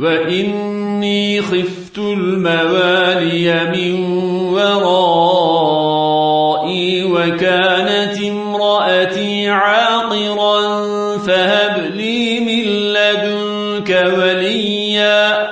وإني خفت الموالي من ورائي وكانت امرأتي عاقرا فهب لي من لدنك وليا